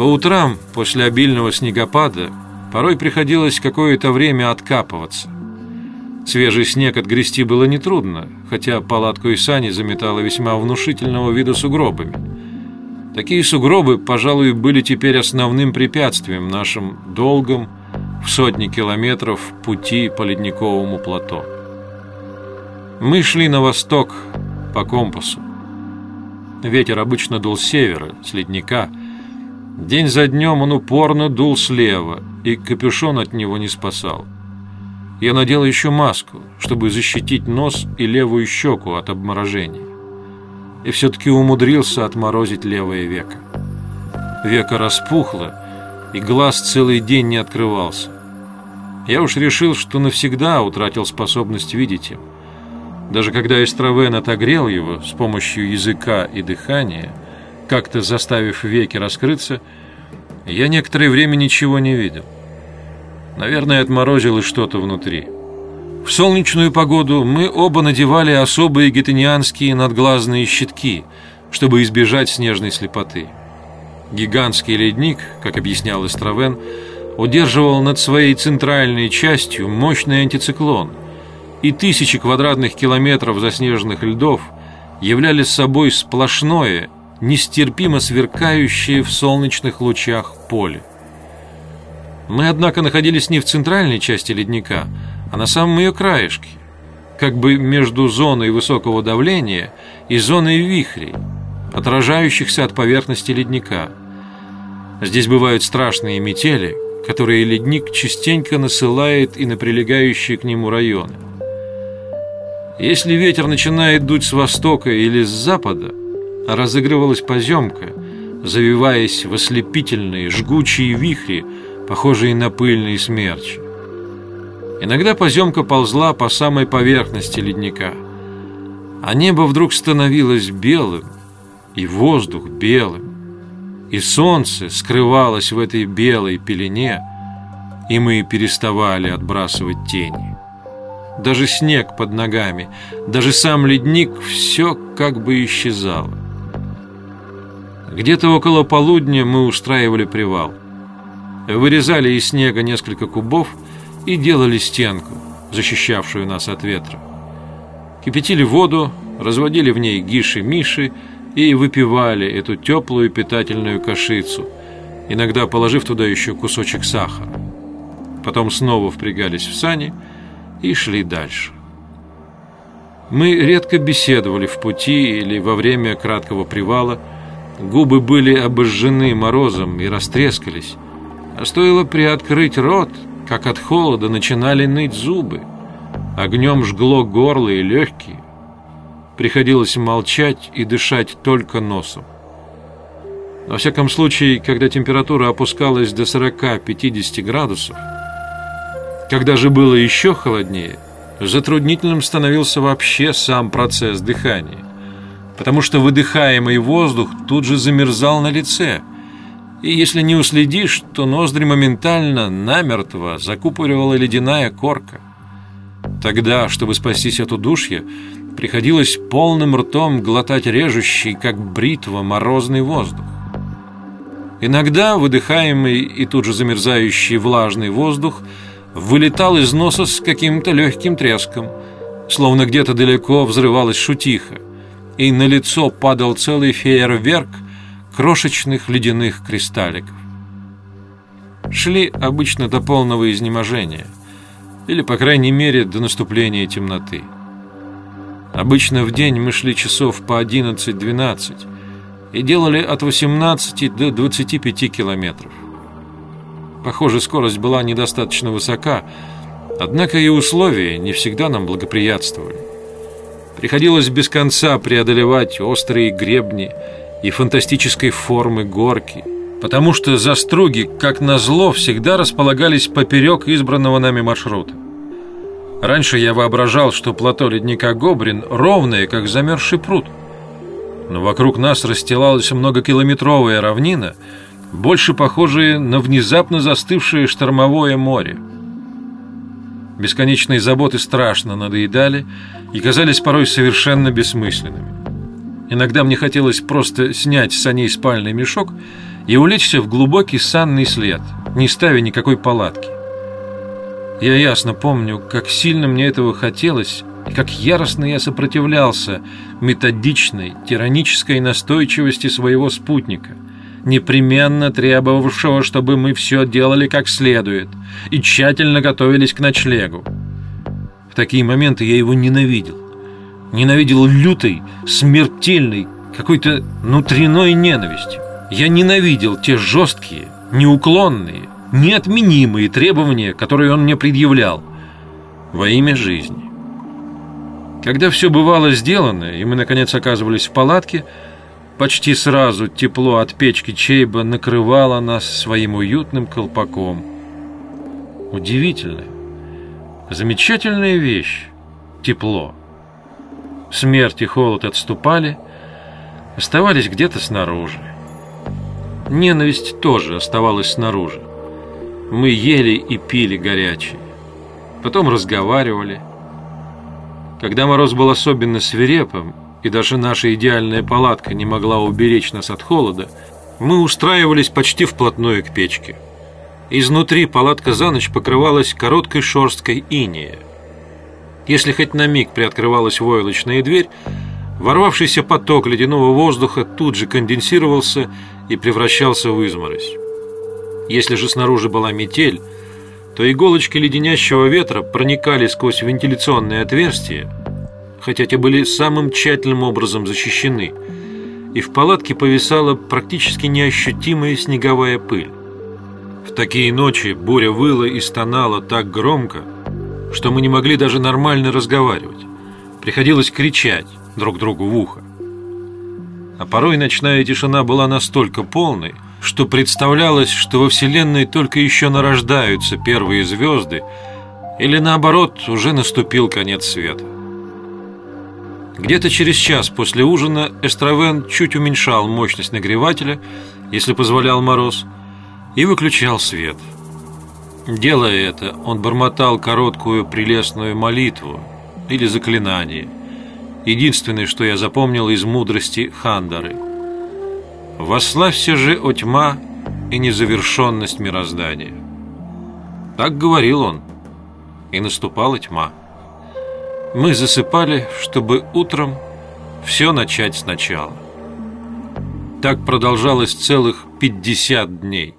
По утрам, после обильного снегопада, порой приходилось какое-то время откапываться. Свежий снег отгрести было нетрудно, хотя палатку и сани заметало весьма внушительного вида сугробами. Такие сугробы, пожалуй, были теперь основным препятствием нашим долгом в сотни километров пути по ледниковому плато. Мы шли на восток по компасу. Ветер обычно дул с севера, с ледника. День за днем он упорно дул слева, и капюшон от него не спасал. Я надел еще маску, чтобы защитить нос и левую щеку от обморожения. И все-таки умудрился отморозить левое веко. Веко распухло, и глаз целый день не открывался. Я уж решил, что навсегда утратил способность видеть им. Даже когда Эстравен отогрел его с помощью языка и дыхания, как-то заставив веки раскрыться, я некоторое время ничего не видел. Наверное, отморозилось что-то внутри. В солнечную погоду мы оба надевали особые гетенианские надглазные щитки, чтобы избежать снежной слепоты. Гигантский ледник, как объяснял Эстравен, удерживал над своей центральной частью мощный антициклон – и тысячи квадратных километров заснеженных льдов являли собой сплошное, нестерпимо сверкающее в солнечных лучах поле. Мы, однако, находились не в центральной части ледника, а на самом ее краешке, как бы между зоной высокого давления и зоной вихрей, отражающихся от поверхности ледника. Здесь бывают страшные метели, которые ледник частенько насылает и на прилегающие к нему районы. Если ветер начинает дуть с востока или с запада, разыгрывалась поземка, завиваясь в ослепительные, жгучие вихри, похожие на пыльные смерчи. Иногда поземка ползла по самой поверхности ледника, а небо вдруг становилось белым, и воздух белым, и солнце скрывалось в этой белой пелене, и мы переставали отбрасывать тени даже снег под ногами, даже сам ледник, все как бы исчезало. Где-то около полудня мы устраивали привал. Вырезали из снега несколько кубов и делали стенку, защищавшую нас от ветра. Кипятили воду, разводили в ней гиши-миши и выпивали эту теплую питательную кашицу, иногда положив туда еще кусочек сахара. Потом снова впрягались в сани – и шли дальше. Мы редко беседовали в пути или во время краткого привала. Губы были обожжены морозом и растрескались. А стоило приоткрыть рот, как от холода начинали ныть зубы. Огнем жгло горло и легкие. Приходилось молчать и дышать только носом. Во всяком случае, когда температура опускалась до 40-50 градусов, когда же было еще холоднее, затруднительным становился вообще сам процесс дыхания, потому что выдыхаемый воздух тут же замерзал на лице, и если не уследишь, то ноздри моментально намертво закупоривала ледяная корка. Тогда, чтобы спастись от удушья, приходилось полным ртом глотать режущий, как бритва, морозный воздух. Иногда выдыхаемый и тут же замерзающий влажный воздух – вылетал из носа с каким-то легким треском, словно где-то далеко взрывалась шутиха, и на лицо падал целый фейерверк крошечных ледяных кристалликов. Шли обычно до полного изнеможения, или, по крайней мере, до наступления темноты. Обычно в день мы шли часов по 11-12 и делали от 18 до 25 километров. Похоже, скорость была недостаточно высока, однако и условия не всегда нам благоприятствовали. Приходилось без конца преодолевать острые гребни и фантастической формы горки, потому что заструги, как назло, всегда располагались поперек избранного нами маршрута. Раньше я воображал, что плато ледника Гобрин ровное, как замерзший пруд. Но вокруг нас расстилалась многокилометровая равнина – больше похожие на внезапно застывшее штормовое море. Бесконечные заботы страшно надоедали и казались порой совершенно бессмысленными. Иногда мне хотелось просто снять с саней спальный мешок и улечься в глубокий санный след, не ставя никакой палатки. Я ясно помню, как сильно мне этого хотелось, и как яростно я сопротивлялся методичной, тиранической настойчивости своего спутника, непременно требовавшего, чтобы мы все делали как следует и тщательно готовились к ночлегу. В такие моменты я его ненавидел. Ненавидел лютой, смертельной, какой-то внутренной ненавистью. Я ненавидел те жесткие, неуклонные, неотменимые требования, которые он мне предъявлял во имя жизни. Когда все бывало сделано, и мы, наконец, оказывались в палатке, почти сразу тепло от печки Чейба накрывало нас своим уютным колпаком. Удивительная, замечательная вещь — тепло. Смерть и холод отступали, оставались где-то снаружи. Ненависть тоже оставалась снаружи. Мы ели и пили горячее. Потом разговаривали. Когда мороз был особенно свирепым, и даже наша идеальная палатка не могла уберечь нас от холода, мы устраивались почти вплотную к печке. Изнутри палатка за ночь покрывалась короткой шерсткой иния. Если хоть на миг приоткрывалась войлочная дверь, ворвавшийся поток ледяного воздуха тут же конденсировался и превращался в изморозь. Если же снаружи была метель, то иголочки леденящего ветра проникали сквозь вентиляционные отверстия, хотя те были самым тщательным образом защищены, и в палатке повисала практически неощутимая снеговая пыль. В такие ночи буря выла и стонала так громко, что мы не могли даже нормально разговаривать. Приходилось кричать друг другу в ухо. А порой ночная тишина была настолько полной, что представлялось, что во Вселенной только еще нарождаются первые звезды, или наоборот, уже наступил конец света. Где-то через час после ужина Эстравен чуть уменьшал мощность нагревателя, если позволял мороз, и выключал свет. Делая это, он бормотал короткую прелестную молитву или заклинание. Единственное, что я запомнил из мудрости Хандары – «Восславься же, о тьма, и незавершенность мироздания». Так говорил он, и наступала тьма. Мы засыпали, чтобы утром все начать сначала. Так продолжалось целых 50 дней.